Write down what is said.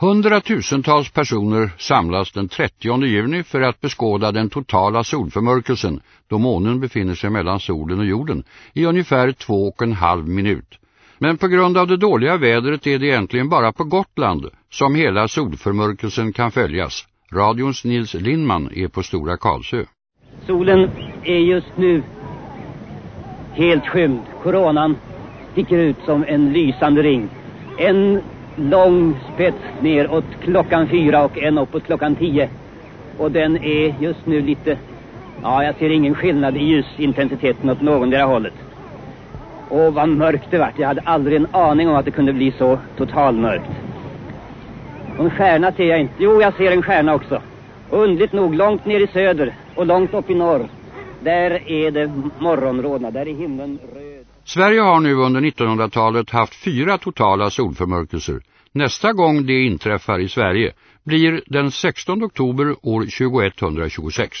Hundratusentals personer samlas den 30 juni för att beskåda den totala solförmörkelsen då månen befinner sig mellan solen och jorden i ungefär två och en halv minut. Men på grund av det dåliga vädret är det egentligen bara på Gotland som hela solförmörkelsen kan följas. Radions Nils Lindman är på Stora Karlsö. Solen är just nu helt skymd. Coronan sticker ut som en lysande ring. En lång spets neråt klockan fyra och en uppåt klockan tio. Och den är just nu lite, ja jag ser ingen skillnad i ljusintensiteten åt någondera hållet. Och vad mörkt det vart. Jag hade aldrig en aning om att det kunde bli så totalmörkt. En stjärna ser jag inte. Jo, jag ser en stjärna också. Och undligt nog, långt ner i söder och långt upp i norr, där är det morgonrådna, där är himlen röd. Sverige har nu under 1900-talet haft fyra totala solförmörkelser. Nästa gång det inträffar i Sverige blir den 16 oktober år 2126.